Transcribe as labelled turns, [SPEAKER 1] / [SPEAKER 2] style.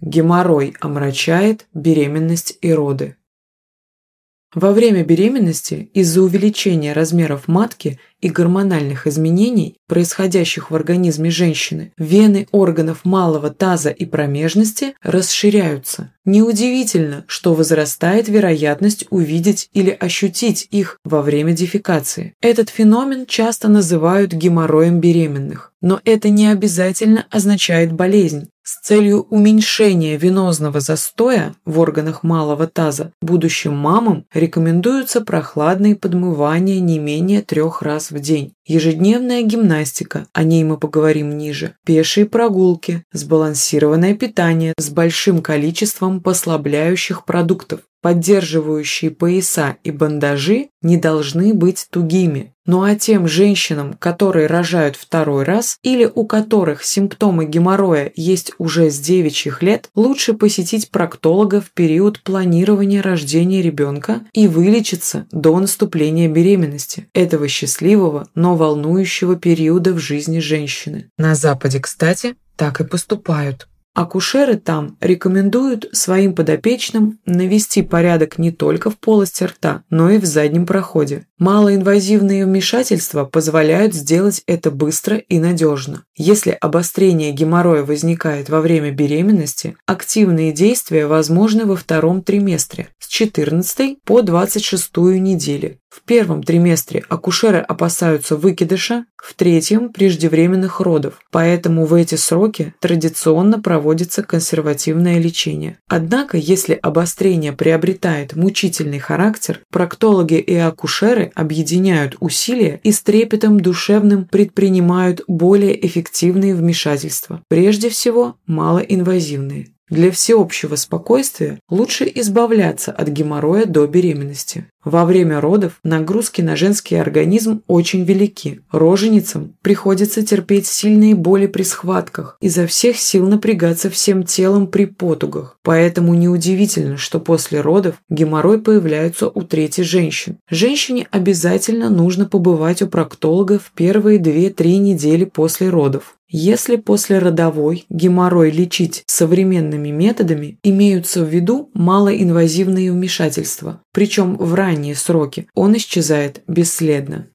[SPEAKER 1] Геморрой омрачает беременность и роды. Во время беременности из-за увеличения размеров матки и гормональных изменений, происходящих в организме женщины, вены органов малого таза и промежности расширяются. Неудивительно, что возрастает вероятность увидеть или ощутить их во время дефекации. Этот феномен часто называют геморроем беременных, но это не обязательно означает болезнь. С целью уменьшения венозного застоя в органах малого таза будущим мамам рекомендуются прохладные подмывания не менее трех раз в день, ежедневная гимнастика, о ней мы поговорим ниже, пешие прогулки, сбалансированное питание с большим количеством послабляющих продуктов, поддерживающие пояса и бандажи не должны быть тугими. Ну а тем женщинам, которые рожают второй раз или у которых симптомы геморроя есть уже с девичьих лет, лучше посетить проктолога в период планирования рождения ребенка и вылечиться до наступления беременности, этого счастливого, но волнующего периода в жизни женщины. На Западе, кстати, так и поступают. Акушеры там рекомендуют своим подопечным навести порядок не только в полости рта, но и в заднем проходе. Малоинвазивные вмешательства позволяют сделать это быстро и надежно. Если обострение геморроя возникает во время беременности, активные действия возможны во втором триместре с 14 по 26 недели. В первом триместре акушеры опасаются выкидыша, в третьем – преждевременных родов, поэтому в эти сроки традиционно проводится консервативное лечение. Однако, если обострение приобретает мучительный характер, проктологи и акушеры объединяют усилия и с трепетом душевным предпринимают более эффективные вмешательства, прежде всего малоинвазивные. Для всеобщего спокойствия лучше избавляться от геморроя до беременности. Во время родов нагрузки на женский организм очень велики. Роженицам приходится терпеть сильные боли при схватках, изо всех сил напрягаться всем телом при потугах. Поэтому неудивительно, что после родов геморрой появляется у трети женщин. Женщине обязательно нужно побывать у проктолога в первые 2-3 недели после родов. Если после родовой геморрой лечить современными методами, имеются в виду малоинвазивные вмешательства, причем в ранние сроки, он исчезает бесследно.